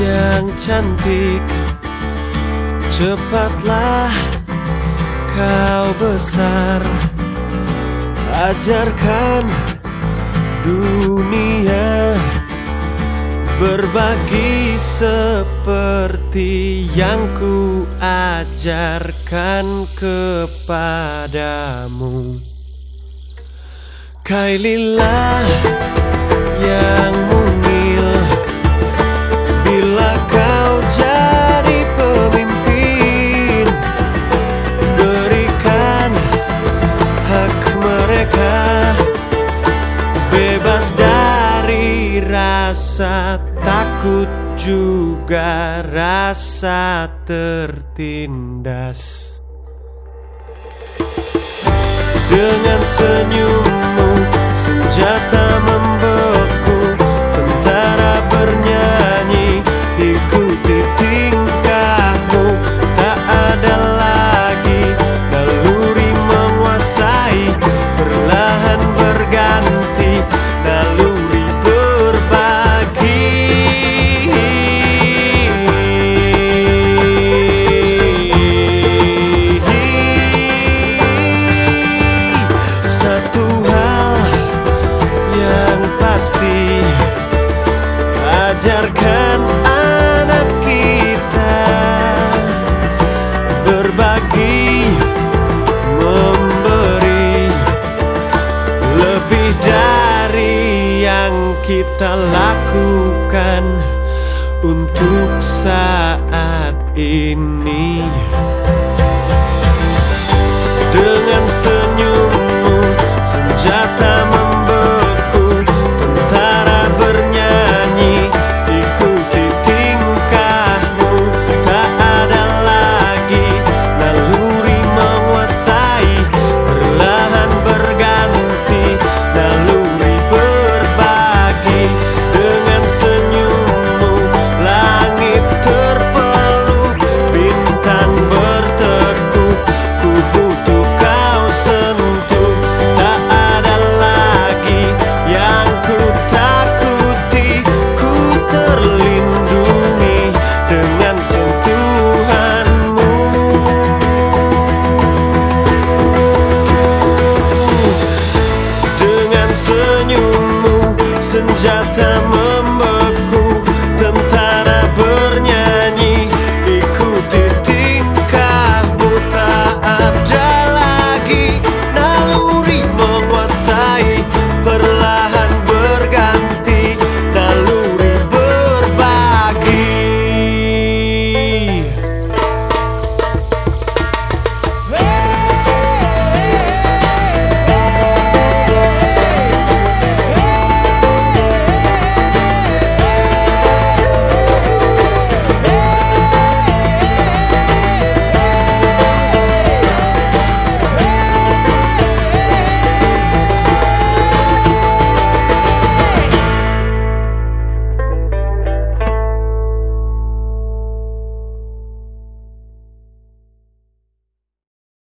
yang cantik. Cepatlah kau besar. Ajarkan dunia Berbagi seperti yang ku ajarkan kepadamu. Kaililah rasa takut juga rasa tertindas. Dengan senyummu senjata Lebih dari yang kita lakukan Untuk saat ini. Dengan senyummu senjata